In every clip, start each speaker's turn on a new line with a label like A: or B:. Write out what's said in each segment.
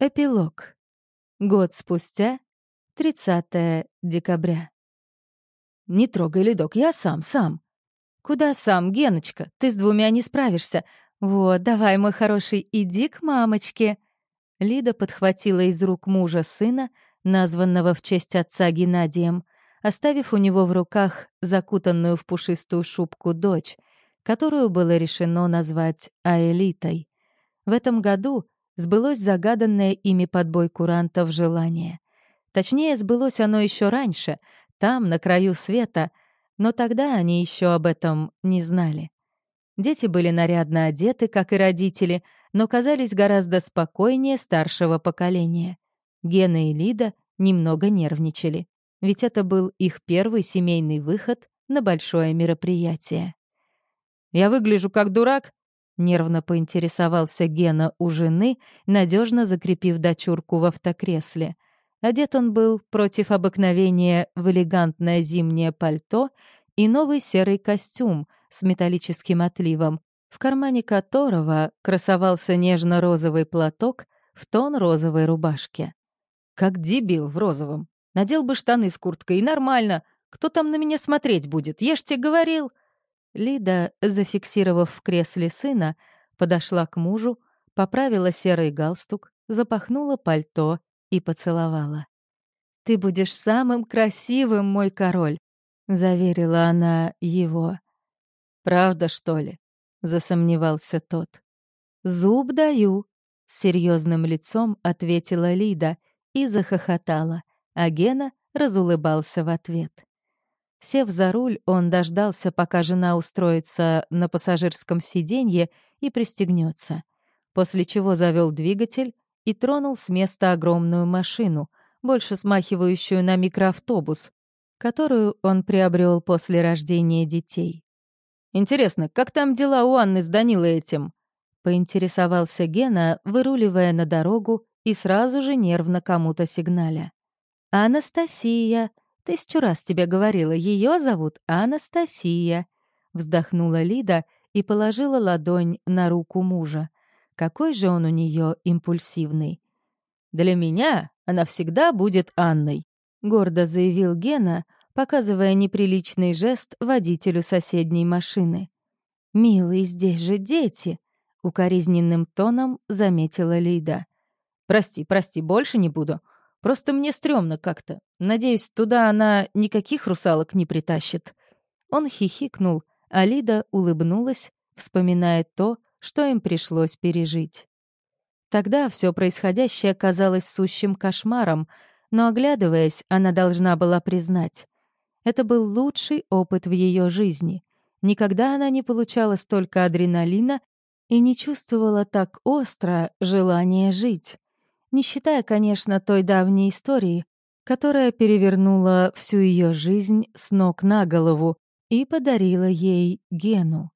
A: Эпилог. Год спустя, 30 декабря. «Не трогай ледок, я сам, сам». «Куда сам, Геночка? Ты с двумя не справишься. Вот, давай, мой хороший, иди к мамочке». Лида подхватила из рук мужа сына, названного в честь отца Геннадием, оставив у него в руках закутанную в пушистую шубку дочь, которую было решено назвать Аэлитой. В этом году сбылось загаданное ими под бой курантов желание. Точнее, сбылось оно еще раньше, там, на краю света, но тогда они еще об этом не знали. Дети были нарядно одеты, как и родители, но казались гораздо спокойнее старшего поколения. Гена и Лида немного нервничали, ведь это был их первый семейный выход на большое мероприятие.
B: «Я выгляжу как дурак?»
A: Нервно поинтересовался Гена у жены, надежно закрепив дочурку в автокресле. Одет он был против обыкновения в элегантное зимнее пальто и новый серый костюм с металлическим отливом, в кармане которого красовался нежно-розовый платок в тон розовой рубашки.
B: «Как дебил в розовом. Надел бы штаны с курткой, и нормально. Кто там на меня смотреть будет? Я ж тебе говорил!»
A: Лида, зафиксировав в кресле сына, подошла к мужу, поправила серый галстук, запахнула пальто и поцеловала. «Ты будешь самым красивым, мой король», — заверила она его.
B: «Правда, что ли?» — засомневался тот.
A: «Зуб даю», — с серьезным лицом ответила Лида и захохотала, а Гена разулыбался в ответ. Сев за руль, он дождался, пока жена устроится на пассажирском сиденье и пристегнется, после чего завел двигатель и тронул с места огромную машину, больше смахивающую на микроавтобус, которую он приобрел после рождения детей.
B: «Интересно, как там дела у Анны с Данилой этим?»
A: — поинтересовался Гена, выруливая на дорогу и сразу же нервно кому-то сигналя. «Анастасия!» Тысячу раз тебе говорила, ее зовут Анастасия», — вздохнула Лида и положила ладонь на руку мужа. Какой же он у нее импульсивный.
B: «Для меня она всегда будет Анной», —
A: гордо заявил Гена, показывая неприличный жест водителю соседней машины. «Милый, здесь же дети», — укоризненным тоном заметила Лида.
B: «Прости, прости, больше не буду. Просто мне стрёмно как-то. Надеюсь, туда она никаких русалок не притащит».
A: Он хихикнул, а Лида улыбнулась, вспоминая то, что им пришлось пережить. Тогда все происходящее казалось сущим кошмаром, но, оглядываясь, она должна была признать. Это был лучший опыт в ее жизни. Никогда она не получала столько адреналина и не чувствовала так остро желание жить не считая, конечно, той давней истории, которая перевернула всю ее жизнь с ног на голову и подарила ей Гену.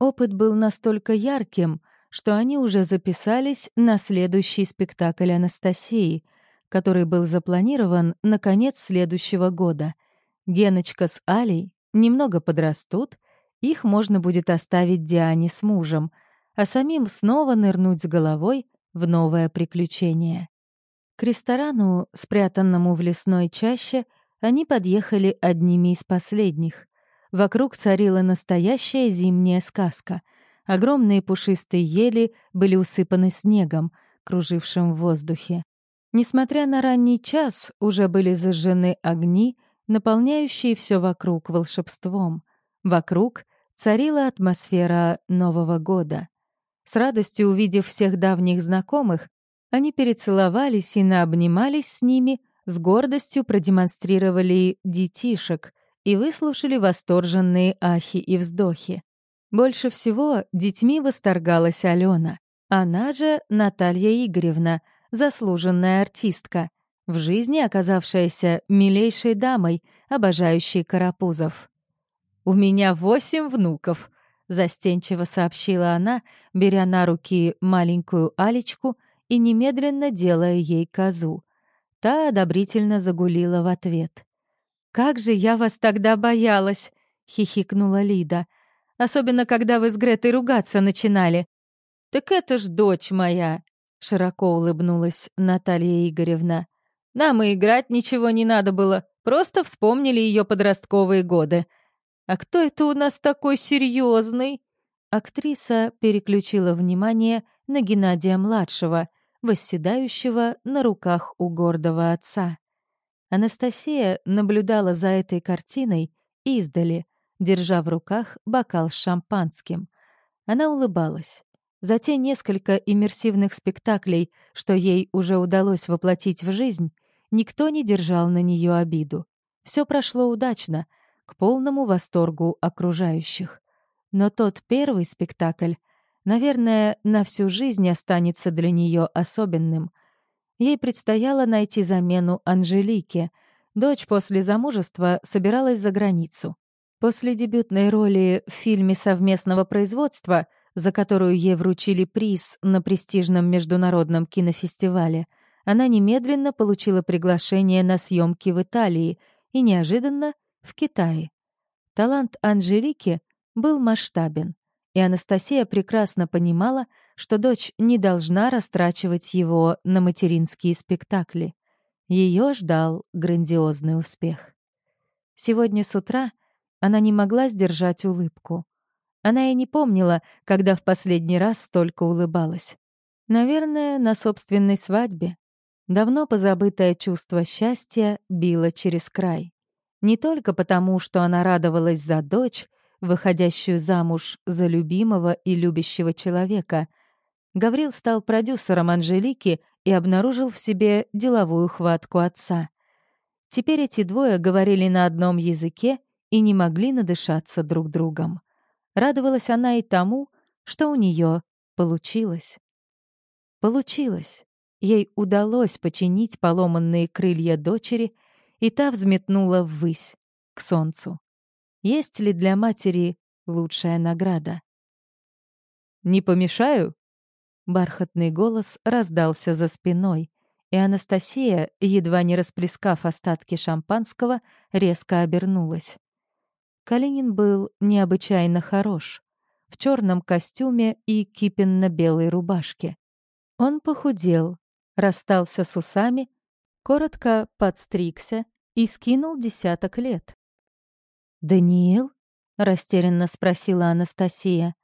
A: Опыт был настолько ярким, что они уже записались на следующий спектакль Анастасии, который был запланирован на конец следующего года. Геночка с Алей немного подрастут, их можно будет оставить Диане с мужем, а самим снова нырнуть с головой в новое приключение. К ресторану, спрятанному в лесной чаще, они подъехали одними из последних. Вокруг царила настоящая зимняя сказка. Огромные пушистые ели были усыпаны снегом, кружившим в воздухе. Несмотря на ранний час, уже были зажжены огни, наполняющие все вокруг волшебством. Вокруг царила атмосфера Нового года. С радостью увидев всех давних знакомых, они перецеловались и наобнимались с ними, с гордостью продемонстрировали детишек и выслушали восторженные ахи и вздохи. Больше всего детьми восторгалась Алена. Она же Наталья Игоревна, заслуженная артистка, в жизни оказавшаяся милейшей дамой, обожающей карапузов. «У меня восемь внуков», — застенчиво сообщила она, беря на руки маленькую Алечку и немедленно делая ей козу. Та одобрительно загулила в ответ. «Как же я вас тогда боялась!» — хихикнула Лида. «Особенно, когда вы с Гретой ругаться начинали». «Так это ж дочь моя!» — широко улыбнулась Наталья Игоревна. «Нам и играть ничего не надо было, просто вспомнили ее подростковые годы. А кто это у нас такой серьезный? Актриса переключила внимание на Геннадия-младшего, восседающего на руках у гордого отца. Анастасия наблюдала за этой картиной издали, держа в руках бокал с шампанским. Она улыбалась. За те несколько иммерсивных спектаклей, что ей уже удалось воплотить в жизнь, никто не держал на нее обиду. Все прошло удачно, к полному восторгу окружающих. Но тот первый спектакль, наверное, на всю жизнь останется для нее особенным. Ей предстояло найти замену Анжелике. Дочь после замужества собиралась за границу. После дебютной роли в фильме совместного производства, за которую ей вручили приз на престижном международном кинофестивале, она немедленно получила приглашение на съемки в Италии и неожиданно в Китае. Талант Анжелики был масштабен, и Анастасия прекрасно понимала, что дочь не должна растрачивать его на материнские спектакли. Ее ждал грандиозный успех. Сегодня с утра — она не могла сдержать улыбку. Она и не помнила, когда в последний раз столько улыбалась. Наверное, на собственной свадьбе. Давно позабытое чувство счастья било через край. Не только потому, что она радовалась за дочь, выходящую замуж за любимого и любящего человека. Гаврил стал продюсером Анжелики и обнаружил в себе деловую хватку отца. Теперь эти двое говорили на одном языке и не могли надышаться друг другом. Радовалась она и тому, что у нее получилось. Получилось. Ей удалось починить поломанные крылья дочери, и та взметнула ввысь, к солнцу. Есть ли для матери лучшая награда? «Не помешаю?» Бархатный голос раздался за спиной, и Анастасия, едва не расплескав остатки шампанского, резко обернулась. Калинин был необычайно хорош. В черном костюме и кипенно-белой рубашке. Он похудел, расстался с усами, коротко подстригся и скинул десяток лет. «Даниил?» — растерянно спросила Анастасия.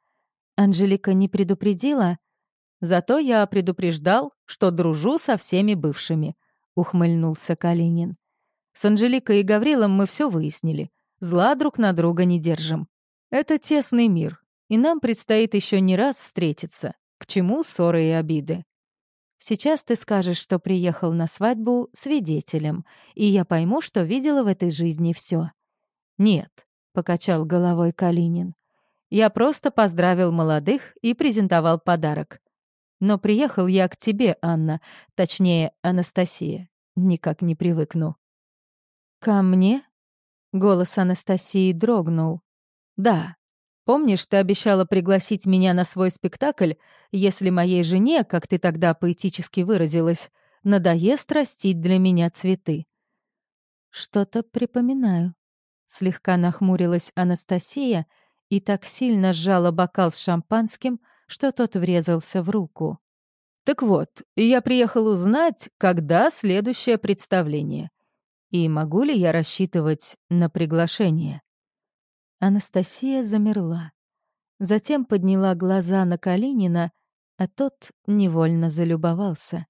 A: «Анжелика не предупредила?» «Зато я предупреждал, что дружу со всеми бывшими», — ухмыльнулся Калинин. «С Анжеликой и Гаврилом мы все выяснили. Зла друг на друга не держим. Это тесный мир, и нам предстоит еще не раз встретиться. К чему ссоры и обиды? Сейчас ты скажешь, что приехал на свадьбу свидетелем, и я пойму, что видела в этой жизни все. Нет, покачал головой Калинин. Я просто поздравил молодых и презентовал подарок. Но приехал я к тебе, Анна, точнее, Анастасия. Никак не привыкну. Ко мне? Голос Анастасии дрогнул. «Да. Помнишь, ты обещала пригласить меня на свой спектакль, если моей жене, как ты тогда поэтически выразилась, надоест растить для меня цветы?» «Что-то припоминаю». Слегка нахмурилась Анастасия и так сильно сжала бокал с шампанским, что тот врезался в руку. «Так вот, я приехал узнать, когда следующее представление. И могу ли я рассчитывать на приглашение? Анастасия замерла. Затем подняла глаза на Калинина, а тот невольно залюбовался.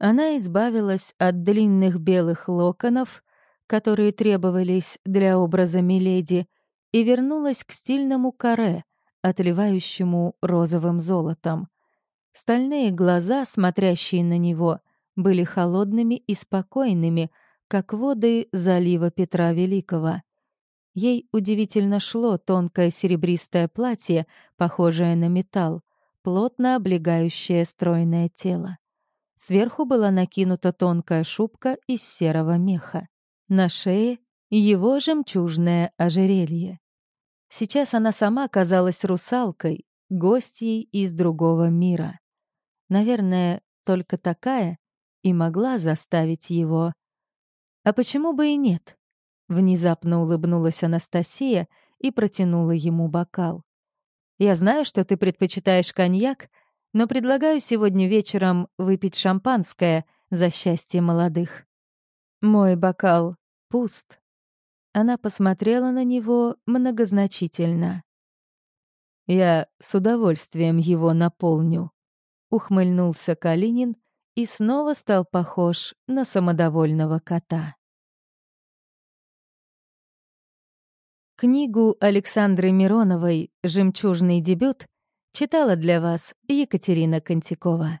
A: Она избавилась от длинных белых локонов, которые требовались для образа Миледи, и вернулась к стильному каре, отливающему розовым золотом. Стальные глаза, смотрящие на него, были холодными и спокойными, как воды залива Петра Великого. Ей удивительно шло тонкое серебристое платье, похожее на металл, плотно облегающее стройное тело. Сверху была накинута тонкая шубка из серого меха. На шее — его жемчужное ожерелье. Сейчас она сама казалась русалкой, гостьей из другого мира. Наверное, только такая и могла заставить его а почему бы и нет? Внезапно улыбнулась Анастасия и протянула ему бокал. «Я знаю, что ты предпочитаешь коньяк, но предлагаю сегодня вечером выпить шампанское за счастье молодых. Мой бокал пуст. Она посмотрела на него многозначительно. Я с удовольствием его наполню. Ухмыльнулся Калинин и снова стал похож на самодовольного кота. Книгу Александры Мироновой «Жемчужный дебют» читала для вас Екатерина Контикова.